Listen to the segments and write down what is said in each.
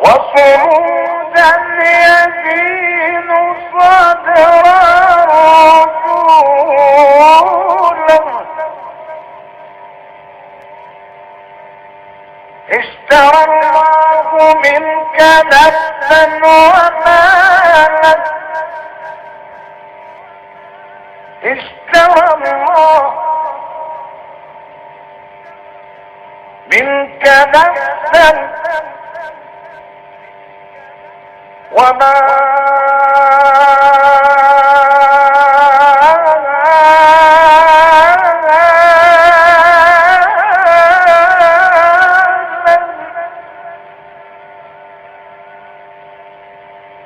وصمودا يزين صدر رسولا. اشترى الله منك نفسا ومالا. اشترى الله منك نفسا وما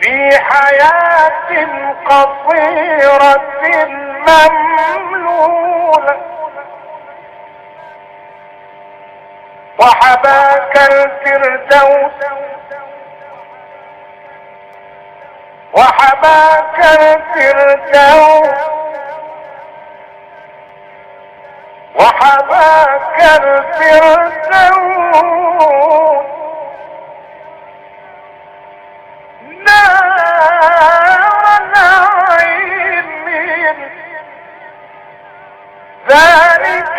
في حياة قصيرة مملولة وحباك الفردوس وحباك الفردوس وحباك الفردوس نار العين ذلك